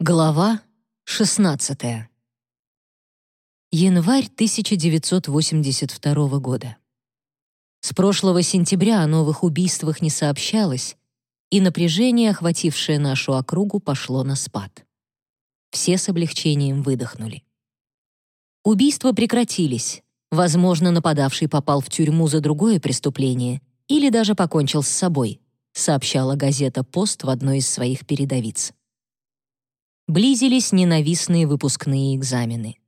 Глава 16. Январь 1982 года. С прошлого сентября о новых убийствах не сообщалось, и напряжение, охватившее нашу округу, пошло на спад. Все с облегчением выдохнули. Убийства прекратились. Возможно, нападавший попал в тюрьму за другое преступление или даже покончил с собой, сообщала газета «Пост» в одной из своих передовиц. Близились ненавистные выпускные экзамены.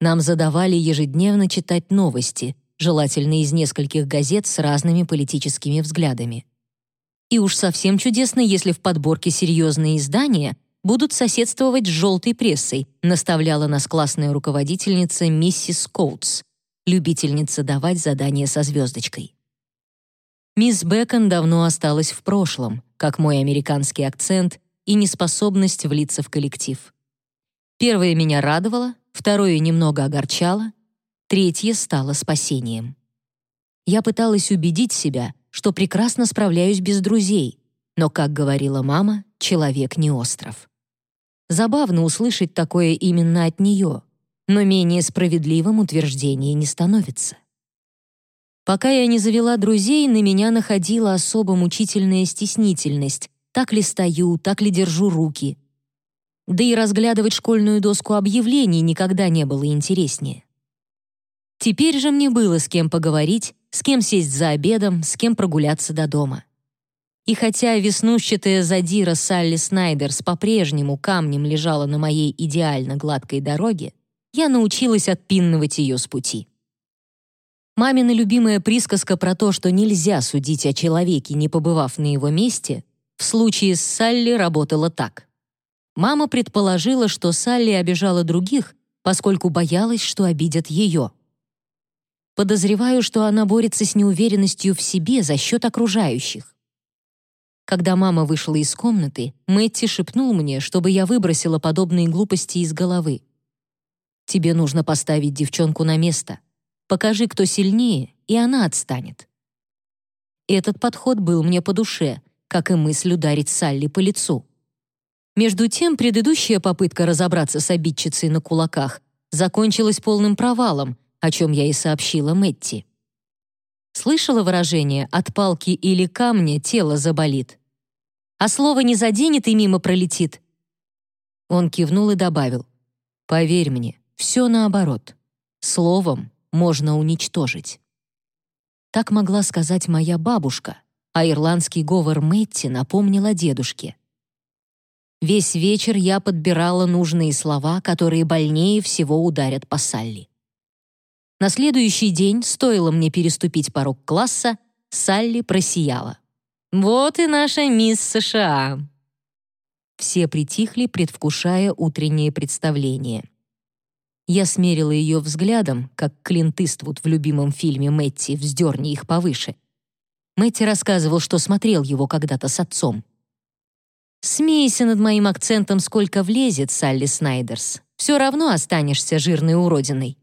Нам задавали ежедневно читать новости, желательно из нескольких газет с разными политическими взглядами. И уж совсем чудесно, если в подборке серьезные издания будут соседствовать с желтой прессой, наставляла нас классная руководительница миссис Коутс, любительница давать задания со звездочкой. Мисс Бэкон давно осталась в прошлом, как мой американский акцент и неспособность влиться в коллектив. Первое меня радовало, второе немного огорчало, третье стало спасением. Я пыталась убедить себя, что прекрасно справляюсь без друзей, но, как говорила мама, человек не остров. Забавно услышать такое именно от нее, но менее справедливым утверждение не становится. Пока я не завела друзей, на меня находила особо мучительная стеснительность, так ли стою, так ли держу руки. Да и разглядывать школьную доску объявлений никогда не было интереснее. Теперь же мне было с кем поговорить, с кем сесть за обедом, с кем прогуляться до дома. И хотя веснущатая задира Салли Снайдерс по-прежнему камнем лежала на моей идеально гладкой дороге, я научилась отпинывать ее с пути. Мамина любимая присказка про то, что нельзя судить о человеке, не побывав на его месте, в случае с Салли работало так. Мама предположила, что Салли обижала других, поскольку боялась, что обидят ее. Подозреваю, что она борется с неуверенностью в себе за счет окружающих. Когда мама вышла из комнаты, Мэтти шепнул мне, чтобы я выбросила подобные глупости из головы. «Тебе нужно поставить девчонку на место. Покажи, кто сильнее, и она отстанет». Этот подход был мне по душе, как и мысль ударить Салли по лицу. Между тем, предыдущая попытка разобраться с обидчицей на кулаках закончилась полным провалом, о чем я и сообщила Мэтти. Слышала выражение «от палки или камня тело заболит». А слово не заденет и мимо пролетит. Он кивнул и добавил. «Поверь мне, все наоборот. Словом можно уничтожить». Так могла сказать моя бабушка, а ирландский говор Мэтти напомнил о дедушке. Весь вечер я подбирала нужные слова, которые больнее всего ударят по Салли. На следующий день, стоило мне переступить порог класса, Салли просияла. «Вот и наша мисс США!» Все притихли, предвкушая утреннее представление. Я смерила ее взглядом, как Клинт Иствуд в любимом фильме Мэтти «Вздерни их повыше», Мэтти рассказывал, что смотрел его когда-то с отцом. «Смейся над моим акцентом, сколько влезет, Салли Снайдерс. Все равно останешься жирной уродиной».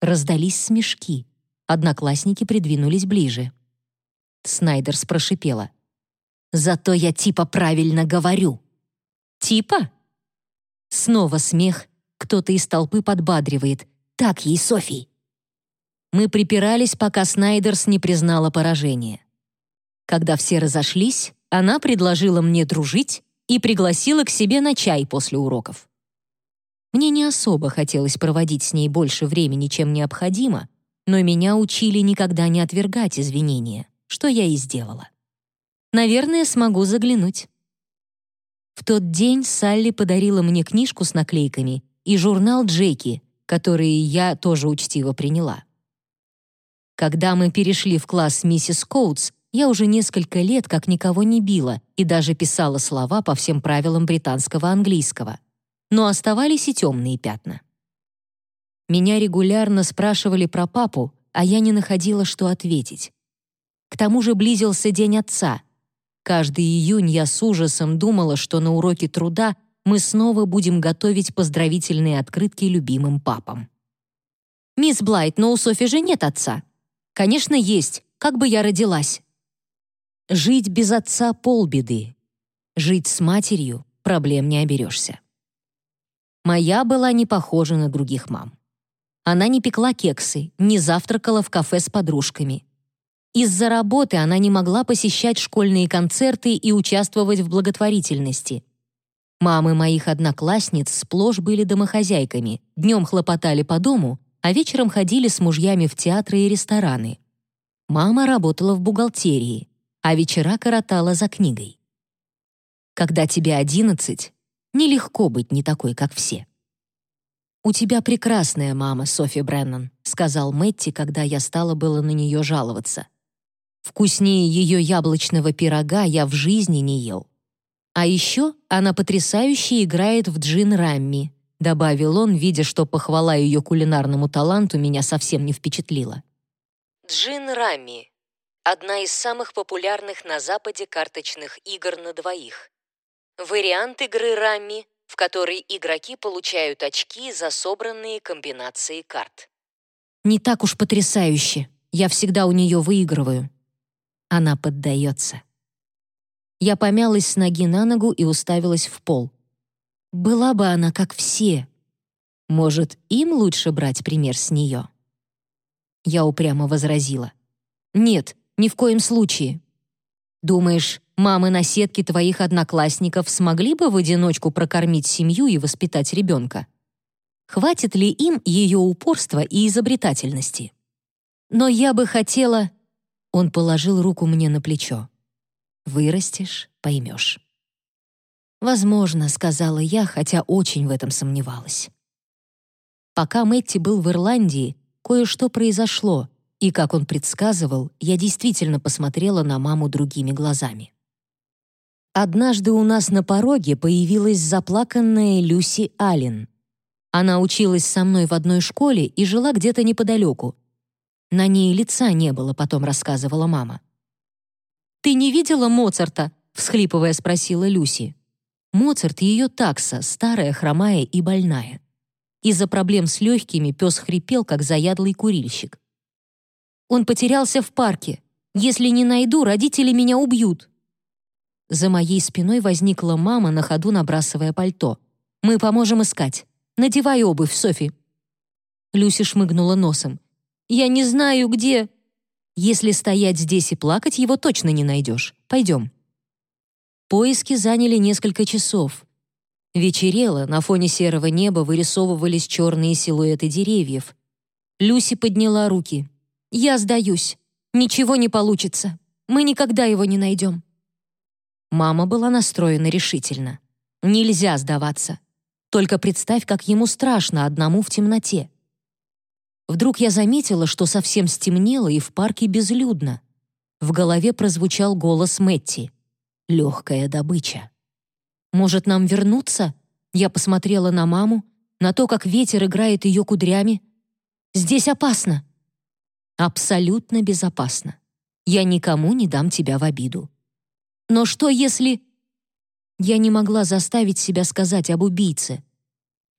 Раздались смешки. Одноклассники придвинулись ближе. Снайдерс прошипела. «Зато я типа правильно говорю». «Типа?» Снова смех. Кто-то из толпы подбадривает. «Так ей, Софий, мы припирались, пока Снайдерс не признала поражение. Когда все разошлись, она предложила мне дружить и пригласила к себе на чай после уроков. Мне не особо хотелось проводить с ней больше времени, чем необходимо, но меня учили никогда не отвергать извинения, что я и сделала. Наверное, смогу заглянуть. В тот день Салли подарила мне книжку с наклейками и журнал Джеки, которые я тоже учтиво приняла. Когда мы перешли в класс миссис Коутс, я уже несколько лет как никого не била и даже писала слова по всем правилам британского английского. Но оставались и темные пятна. Меня регулярно спрашивали про папу, а я не находила, что ответить. К тому же близился День Отца. Каждый июнь я с ужасом думала, что на уроке труда мы снова будем готовить поздравительные открытки любимым папам. «Мисс Блайт, но у Софи же нет отца», Конечно, есть, как бы я родилась. Жить без отца — полбеды. Жить с матерью проблем не оберешься. Моя была не похожа на других мам. Она не пекла кексы, не завтракала в кафе с подружками. Из-за работы она не могла посещать школьные концерты и участвовать в благотворительности. Мамы моих одноклассниц сплошь были домохозяйками, днем хлопотали по дому, а вечером ходили с мужьями в театры и рестораны. Мама работала в бухгалтерии, а вечера коротала за книгой. Когда тебе одиннадцать, нелегко быть не такой, как все. «У тебя прекрасная мама, Софи Бреннан», — сказал Мэтти, когда я стала было на нее жаловаться. «Вкуснее ее яблочного пирога я в жизни не ел. А еще она потрясающе играет в джин рамми», — добавил он, видя, что похвала ее кулинарному таланту меня совсем не впечатлила. Джин рамми — одна из самых популярных на Западе карточных игр на двоих. Вариант игры рамми в которой игроки получают очки за собранные комбинации карт. «Не так уж потрясающе. Я всегда у нее выигрываю». Она поддается. Я помялась с ноги на ногу и уставилась в пол. Была бы она как все. Может, им лучше брать пример с нее? Я упрямо возразила. «Нет, ни в коем случае. Думаешь, мамы-наседки твоих одноклассников смогли бы в одиночку прокормить семью и воспитать ребенка? Хватит ли им ее упорства и изобретательности? Но я бы хотела... Он положил руку мне на плечо. Вырастешь — поймешь. «Возможно», — сказала я, хотя очень в этом сомневалась. Пока Мэтти был в Ирландии, кое-что произошло, и, как он предсказывал, я действительно посмотрела на маму другими глазами. Однажды у нас на пороге появилась заплаканная Люси Аллен. Она училась со мной в одной школе и жила где-то неподалеку. На ней лица не было, потом рассказывала мама. «Ты не видела Моцарта?» — всхлипывая спросила Люси. Моцарт — ее такса, старая, хромая и больная. Из-за проблем с легкими пес хрипел, как заядлый курильщик. Он потерялся в парке. Если не найду, родители меня убьют». За моей спиной возникла мама, на ходу набрасывая пальто. «Мы поможем искать. Надевай обувь, Софи». Люси шмыгнула носом. «Я не знаю, где...» «Если стоять здесь и плакать, его точно не найдешь. Пойдем». Поиски заняли несколько часов. Вечерело, на фоне серого неба вырисовывались черные силуэты деревьев. Люси подняла руки. «Я сдаюсь. Ничего не получится. Мы никогда его не найдем». Мама была настроена решительно. «Нельзя сдаваться. Только представь, как ему страшно одному в темноте». Вдруг я заметила, что совсем стемнело и в парке безлюдно. В голове прозвучал голос Мэтти. «Легкая добыча». «Может, нам вернуться?» Я посмотрела на маму, на то, как ветер играет ее кудрями. «Здесь опасно!» Абсолютно безопасно. Я никому не дам тебя в обиду. Но что если... Я не могла заставить себя сказать об убийце.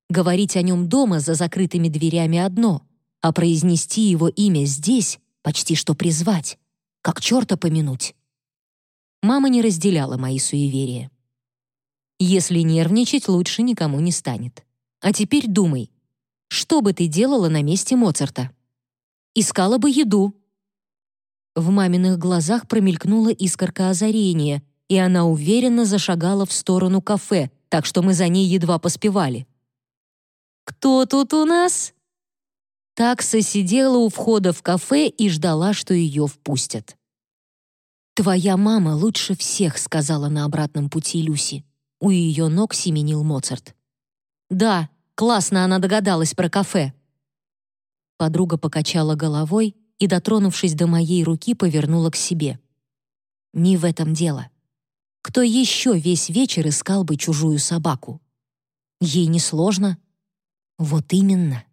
Говорить о нем дома за закрытыми дверями одно, а произнести его имя здесь почти что призвать, как черта помянуть. Мама не разделяла мои суеверия. Если нервничать, лучше никому не станет. А теперь думай, что бы ты делала на месте Моцарта? Искала бы еду». В маминых глазах промелькнула искорка озарения, и она уверенно зашагала в сторону кафе, так что мы за ней едва поспевали. «Кто тут у нас?» Такса сидела у входа в кафе и ждала, что ее впустят. «Твоя мама лучше всех», — сказала на обратном пути Люси. У ее ног семенил Моцарт. «Да, классно она догадалась про кафе», Подруга покачала головой и, дотронувшись до моей руки, повернула к себе. «Не в этом дело. Кто еще весь вечер искал бы чужую собаку? Ей несложно?» «Вот именно».